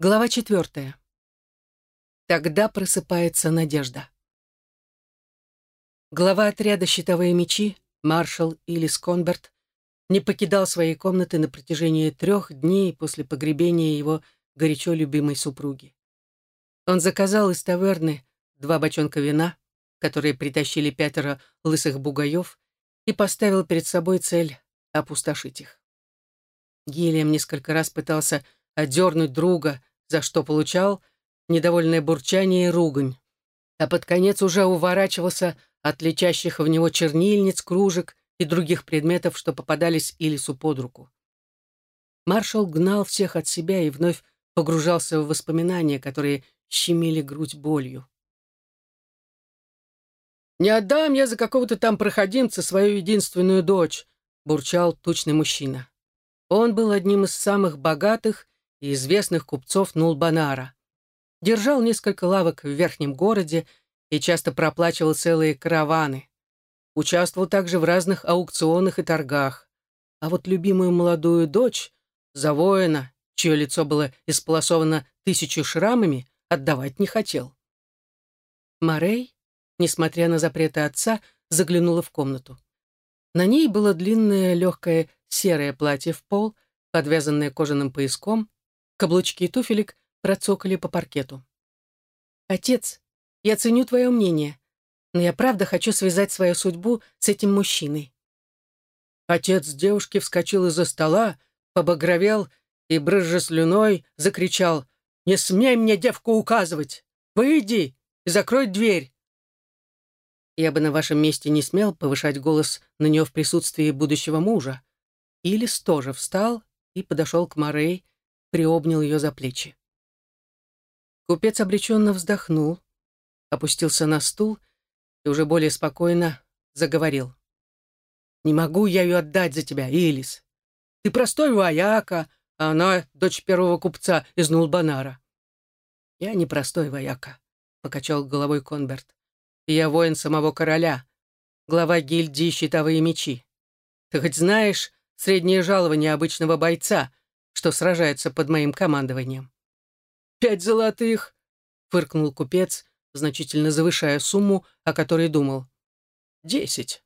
Глава четвертая. Тогда просыпается надежда. Глава отряда «Щитовые мечи» маршал Илис Конберт не покидал своей комнаты на протяжении трех дней после погребения его горячо любимой супруги. Он заказал из таверны два бочонка вина, которые притащили пятеро лысых бугаев, и поставил перед собой цель опустошить их. Гелием несколько раз пытался одернуть друга, за что получал недовольное бурчание и ругань. А под конец уже уворачивался от летящих в него чернильниц, кружек и других предметов, что попадались Илису под руку. Маршал гнал всех от себя и вновь погружался в воспоминания, которые щемили грудь болью. «Не отдам я за какого-то там проходимца свою единственную дочь», — бурчал тучный мужчина. Он был одним из самых богатых и известных купцов Нулбанара. Держал несколько лавок в верхнем городе и часто проплачивал целые караваны. Участвовал также в разных аукционах и торгах. А вот любимую молодую дочь, за воина, чье лицо было исполосовано тысячу шрамами, отдавать не хотел. Морей, несмотря на запреты отца, заглянула в комнату. На ней было длинное легкое серое платье в пол, подвязанное кожаным пояском, Каблучки туфелек процокали по паркету. «Отец, я ценю твое мнение, но я правда хочу связать свою судьбу с этим мужчиной». Отец девушки вскочил из-за стола, побагровел и, брызжа слюной, закричал «Не смей мне девку указывать! Выйди и закрой дверь!» Я бы на вашем месте не смел повышать голос на нее в присутствии будущего мужа. Илис тоже встал и подошел к Морей, приобнял ее за плечи. Купец обреченно вздохнул, опустился на стул и уже более спокойно заговорил. «Не могу я ее отдать за тебя, Илис. Ты простой вояка, а она дочь первого купца из Нулбанара». «Я не простой вояка», — покачал головой Конберт. «Я воин самого короля, глава гильдии «Щитовые мечи». Ты хоть знаешь среднее жалование обычного бойца, что сражается под моим командованием. «Пять золотых!» — фыркнул купец, значительно завышая сумму, о которой думал. «Десять».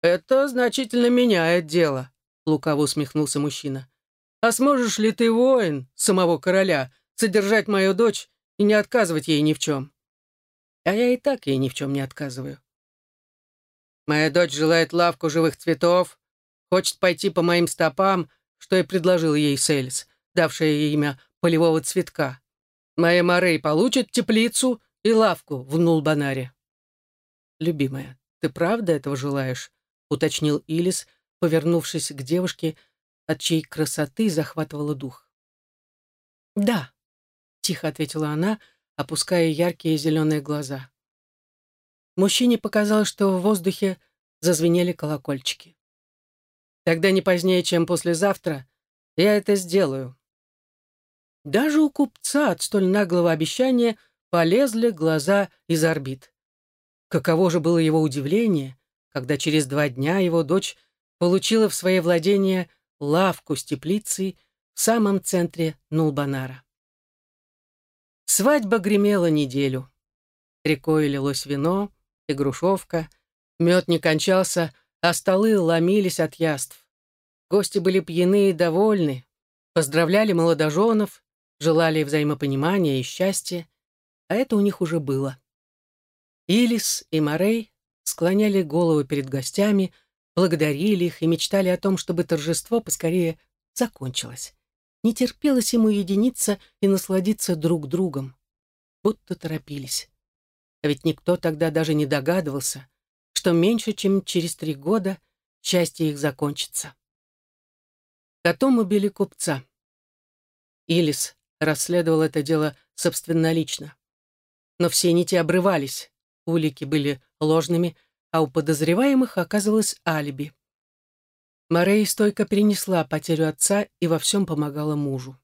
«Это значительно меняет дело», — лукаво усмехнулся мужчина. «А сможешь ли ты, воин, самого короля, содержать мою дочь и не отказывать ей ни в чем?» «А я и так ей ни в чем не отказываю». «Моя дочь желает лавку живых цветов, хочет пойти по моим стопам, что и предложил ей Селис, давшая ей имя полевого цветка. Моя Морей получит теплицу и лавку в Нулбанаре. «Любимая, ты правда этого желаешь?» — уточнил Илис, повернувшись к девушке, от чьей красоты захватывала дух. «Да», — тихо ответила она, опуская яркие зеленые глаза. Мужчине показалось, что в воздухе зазвенели колокольчики. Тогда не позднее, чем послезавтра, я это сделаю. Даже у купца от столь наглого обещания полезли глаза из орбит. Каково же было его удивление, когда через два дня его дочь получила в свое владение лавку с теплицей в самом центре Нулбанара. Свадьба гремела неделю. Рекой лилось вино и грушевка, мед не кончался, а столы ломились от яств. Гости были пьяны и довольны, поздравляли молодоженов, желали взаимопонимания и счастья, а это у них уже было. Илис и Морей склоняли головы перед гостями, благодарили их и мечтали о том, чтобы торжество поскорее закончилось. Не терпелось ему единиться и насладиться друг другом. Будто торопились. А ведь никто тогда даже не догадывался, что меньше, чем через три года счастье их закончится. Потом убили купца. Илис расследовал это дело собственнолично. Но все нити обрывались, улики были ложными, а у подозреваемых оказывалось алиби. Морей стойко перенесла потерю отца и во всем помогала мужу.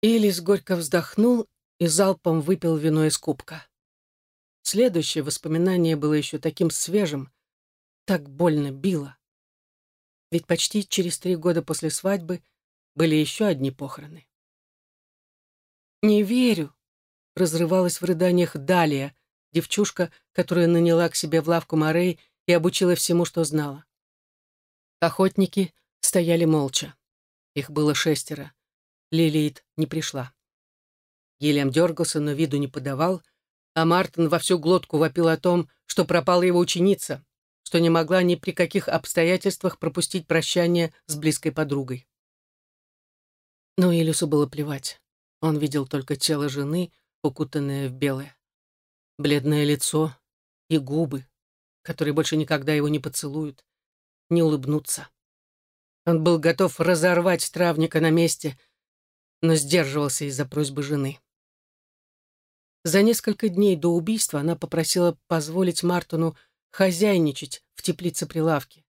Илис горько вздохнул и залпом выпил вино из кубка. Следующее воспоминание было еще таким свежим, так больно било. Ведь почти через три года после свадьбы были еще одни похороны. «Не верю», — разрывалась в рыданиях Далия, девчушка, которая наняла к себе в лавку Морей и обучила всему, что знала. Охотники стояли молча. Их было шестеро. Лилит не пришла. Гильям дергался, но виду не подавал, а Мартин во всю глотку вопил о том, что пропала его ученица, что не могла ни при каких обстоятельствах пропустить прощание с близкой подругой. Но Илюсу было плевать. Он видел только тело жены, укутанное в белое. Бледное лицо и губы, которые больше никогда его не поцелуют, не улыбнутся. Он был готов разорвать травника на месте, но сдерживался из-за просьбы жены. За несколько дней до убийства она попросила позволить Мартону хозяйничать в теплице прилавки.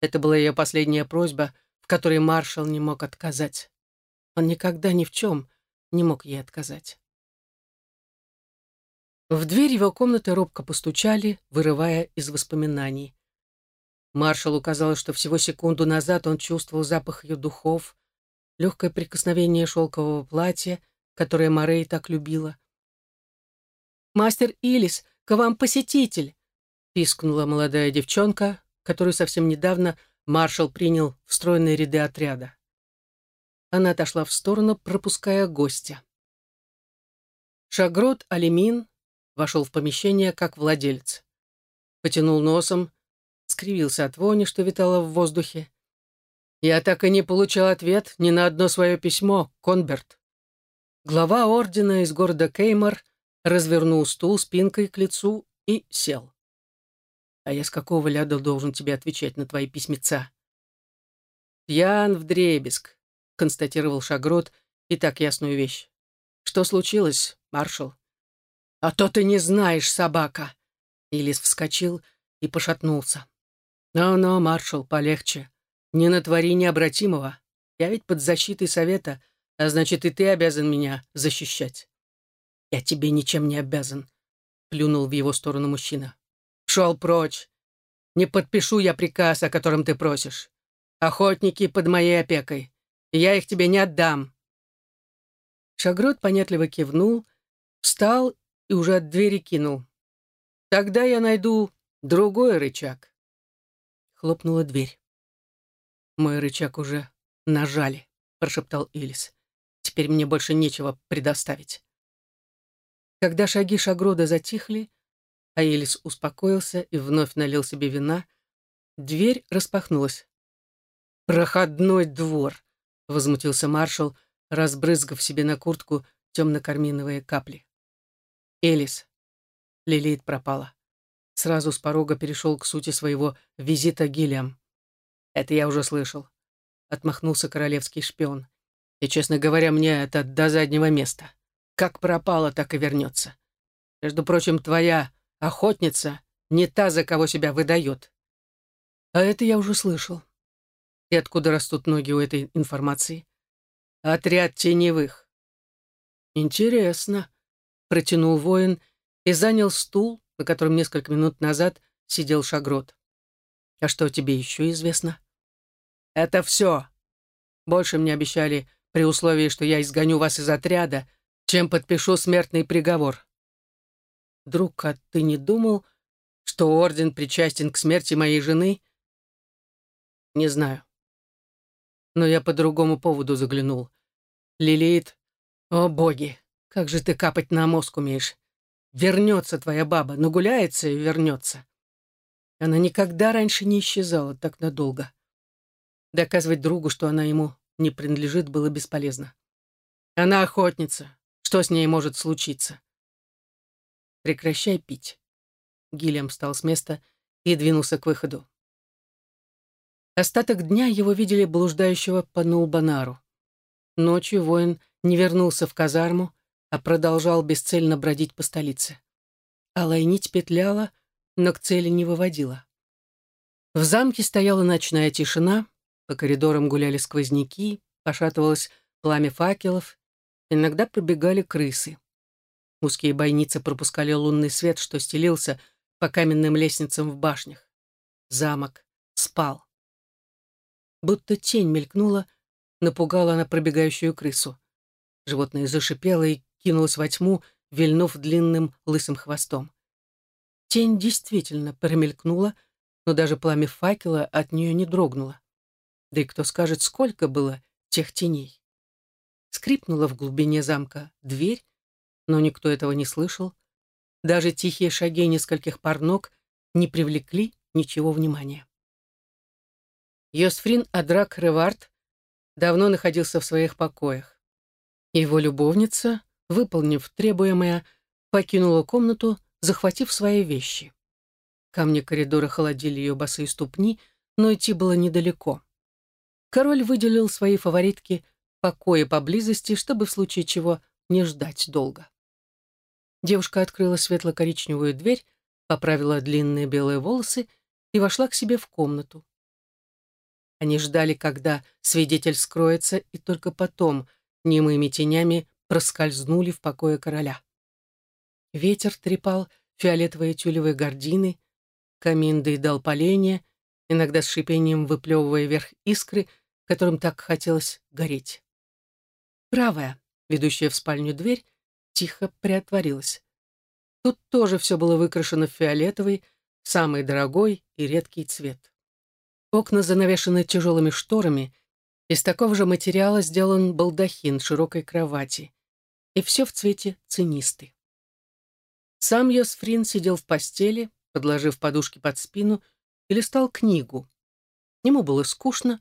Это была ее последняя просьба, в которой маршал не мог отказать. Он никогда ни в чем не мог ей отказать. В дверь его комнаты робко постучали, вырывая из воспоминаний. Маршалу казалось, что всего секунду назад он чувствовал запах ее духов, легкое прикосновение шелкового платья, которое Морей так любила. «Мастер Илис, к вам посетитель!» — пискнула молодая девчонка, которую совсем недавно маршал принял в стройные ряды отряда. Она отошла в сторону, пропуская гостя. Шагрот Алимин вошел в помещение как владелец. Потянул носом, скривился от вони, что витало в воздухе. «Я так и не получил ответ ни на одно свое письмо, Конберт». Глава ордена из города Кеймар развернул стул спинкой к лицу и сел. «А я с какого ляда должен тебе отвечать на твои письмеца?» «Пьян вдребезг», — констатировал Шагрот и так ясную вещь. «Что случилось, маршал?» «А то ты не знаешь, собака!» Илис вскочил и пошатнулся. «Ну-ну, маршал, полегче. Не натвори необратимого. Я ведь под защитой совета, а значит, и ты обязан меня защищать». «Я тебе ничем не обязан», — плюнул в его сторону мужчина. «Шел прочь. Не подпишу я приказ, о котором ты просишь. Охотники под моей опекой. Я их тебе не отдам». Шагрот понятливо кивнул, встал и уже от двери кинул. «Тогда я найду другой рычаг». Хлопнула дверь. «Мой рычаг уже нажали», — прошептал Илис. «Теперь мне больше нечего предоставить». Когда шаги Шагрода затихли, а Элис успокоился и вновь налил себе вина, дверь распахнулась. «Проходной двор!» — возмутился маршал, разбрызгав себе на куртку темно-карминовые капли. «Элис!» Лилит пропала. Сразу с порога перешел к сути своего визита Гиллиам. «Это я уже слышал», — отмахнулся королевский шпион. «И, честно говоря, мне это до заднего места». Как пропала, так и вернется. Между прочим, твоя охотница не та, за кого себя выдает. А это я уже слышал. И откуда растут ноги у этой информации? Отряд теневых. Интересно, протянул воин и занял стул, на котором несколько минут назад сидел Шагрот. А что тебе еще известно? Это все. Больше мне обещали при условии, что я изгоню вас из отряда, чем подпишу смертный приговор. Друг, а ты не думал, что орден причастен к смерти моей жены? Не знаю. Но я по другому поводу заглянул. Лилит, о боги, как же ты капать на мозг умеешь. Вернется твоя баба, нагуляется и вернется. Она никогда раньше не исчезала так надолго. Доказывать другу, что она ему не принадлежит, было бесполезно. Она охотница, что с ней может случиться? Прекращай пить. Гильям встал с места и двинулся к выходу. Остаток дня его видели блуждающего по Нулбанару. Ночью воин не вернулся в казарму, а продолжал бесцельно бродить по столице. Алайнить петляла, но к цели не выводила. В замке стояла ночная тишина, по коридорам гуляли сквозняки, пошатывалось пламя факелов, Иногда пробегали крысы. Узкие бойницы пропускали лунный свет, что стелился по каменным лестницам в башнях. Замок спал. Будто тень мелькнула, напугала она пробегающую крысу. Животное зашипело и кинулось во тьму, вильнув длинным лысым хвостом. Тень действительно промелькнула, но даже пламя факела от нее не дрогнуло. Да и кто скажет, сколько было тех теней. Скрипнула в глубине замка дверь, но никто этого не слышал. Даже тихие шаги нескольких пар ног не привлекли ничего внимания. Йосфрин Адрак Ревард давно находился в своих покоях. Его любовница, выполнив требуемое, покинула комнату, захватив свои вещи. Камни коридора холодили ее босые ступни, но идти было недалеко. Король выделил своей фаворитке покоя поблизости, чтобы в случае чего не ждать долго. Девушка открыла светло-коричневую дверь, поправила длинные белые волосы и вошла к себе в комнату. Они ждали, когда свидетель скроется, и только потом немыми тенями проскользнули в покое короля. Ветер трепал фиолетовые тюлевые гардины, камин доедал поленья, иногда с шипением выплевывая вверх искры, которым так хотелось гореть. Правая, ведущая в спальню дверь, тихо приотворилась. Тут тоже все было выкрашено в фиолетовый, самый дорогой и редкий цвет. Окна занавешены тяжелыми шторами, из такого же материала сделан балдахин широкой кровати. И все в цвете цинисты. Сам Йосфрин сидел в постели, подложив подушки под спину, и листал книгу. Ему было скучно,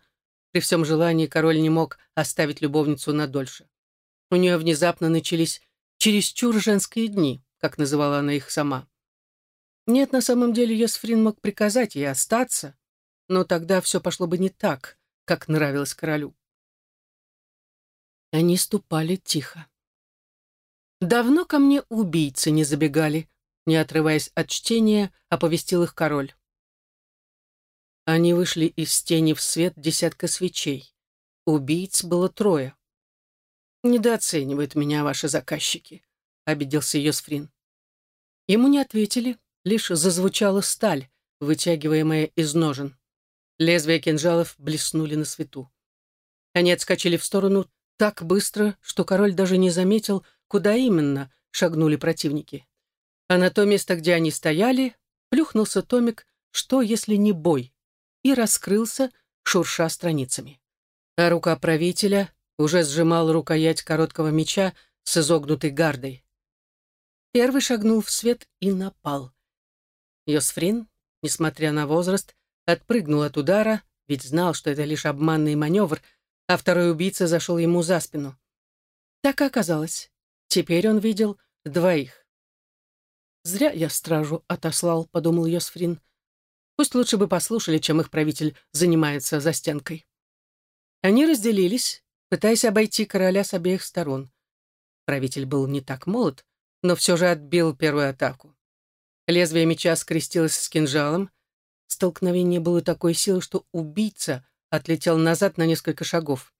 при всем желании король не мог оставить любовницу надольше. У нее внезапно начались чересчур женские дни, как называла она их сама. Нет, на самом деле Йосфрин мог приказать ей остаться, но тогда все пошло бы не так, как нравилось королю. Они ступали тихо. «Давно ко мне убийцы не забегали», не отрываясь от чтения, оповестил их король. Они вышли из тени в свет десятка свечей. Убийц было трое. «Недооценивают меня ваши заказчики», — обиделся Йосфрин. Ему не ответили, лишь зазвучала сталь, вытягиваемая из ножен. Лезвия кинжалов блеснули на свету. Они отскочили в сторону так быстро, что король даже не заметил, куда именно шагнули противники. А на то место, где они стояли, плюхнулся томик «Что, если не бой?» И раскрылся, шурша страницами. А рука правителя уже сжимала рукоять короткого меча с изогнутой гардой. Первый шагнул в свет и напал. Йосфрин, несмотря на возраст, отпрыгнул от удара, ведь знал, что это лишь обманный маневр, а второй убийца зашел ему за спину. Так и оказалось. Теперь он видел двоих. «Зря я стражу отослал», — подумал Йосфрин. «Пусть лучше бы послушали, чем их правитель занимается за стенкой». Они разделились, пытаясь обойти короля с обеих сторон. Правитель был не так молод, но все же отбил первую атаку. Лезвие меча скрестилось с кинжалом, Столкновение было такой силы, что убийца отлетел назад на несколько шагов.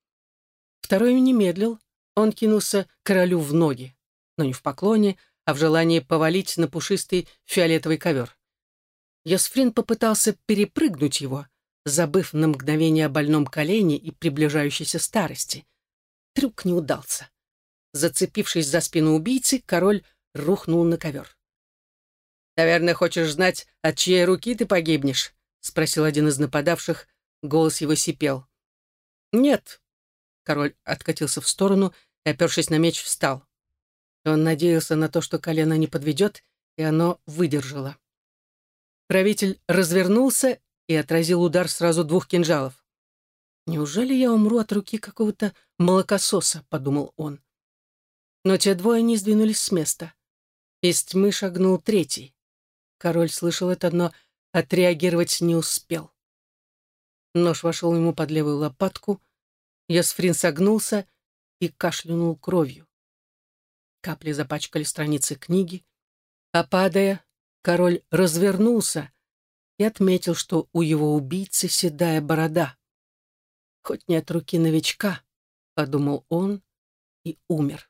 Второй не медлил, он кинулся королю в ноги, но не в поклоне, а в желании повалить на пушистый фиолетовый ковер. Йосфрин попытался перепрыгнуть его, забыв на мгновение о больном колене и приближающейся старости. Трюк не удался. Зацепившись за спину убийцы, король рухнул на ковер. «Наверное, хочешь знать, от чьей руки ты погибнешь?» — спросил один из нападавших. Голос его сипел. «Нет». Король откатился в сторону и, опершись на меч, встал. Он надеялся на то, что колено не подведет, и оно выдержало. Правитель развернулся и отразил удар сразу двух кинжалов. «Неужели я умру от руки какого-то молокососа?» — подумал он. Но те двое не сдвинулись с места. Из тьмы шагнул третий. Король слышал это, но отреагировать не успел. Нож вошел ему под левую лопатку, Ясфрин согнулся и кашлянул кровью. Капли запачкали страницы книги, а падая, король развернулся и отметил, что у его убийцы седая борода. «Хоть не от руки новичка», — подумал он и умер.